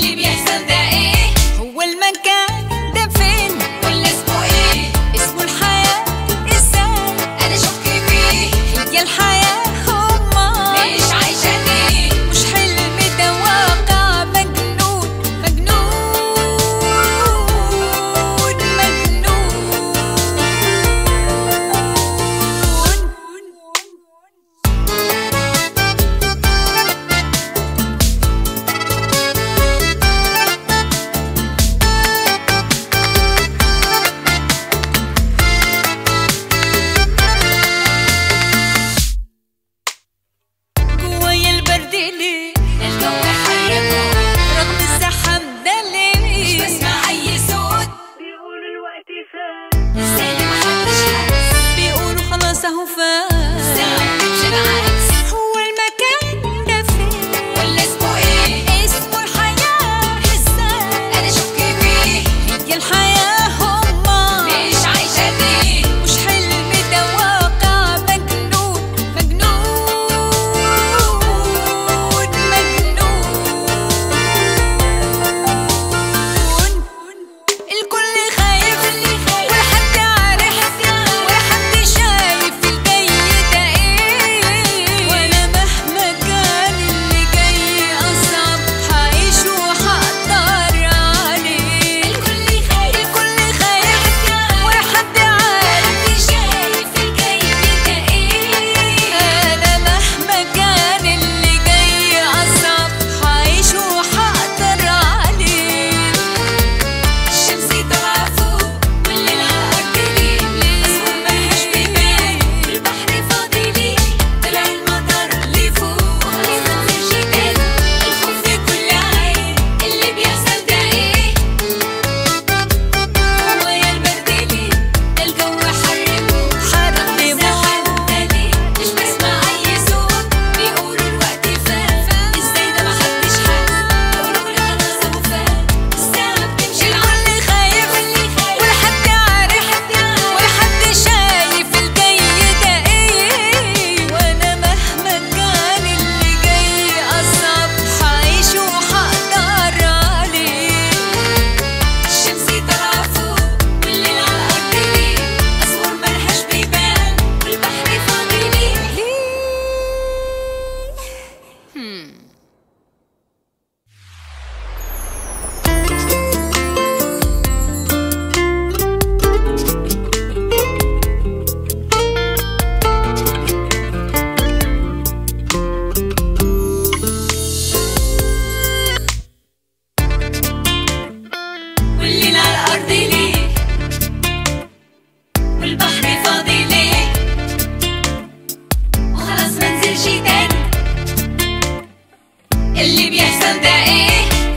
جی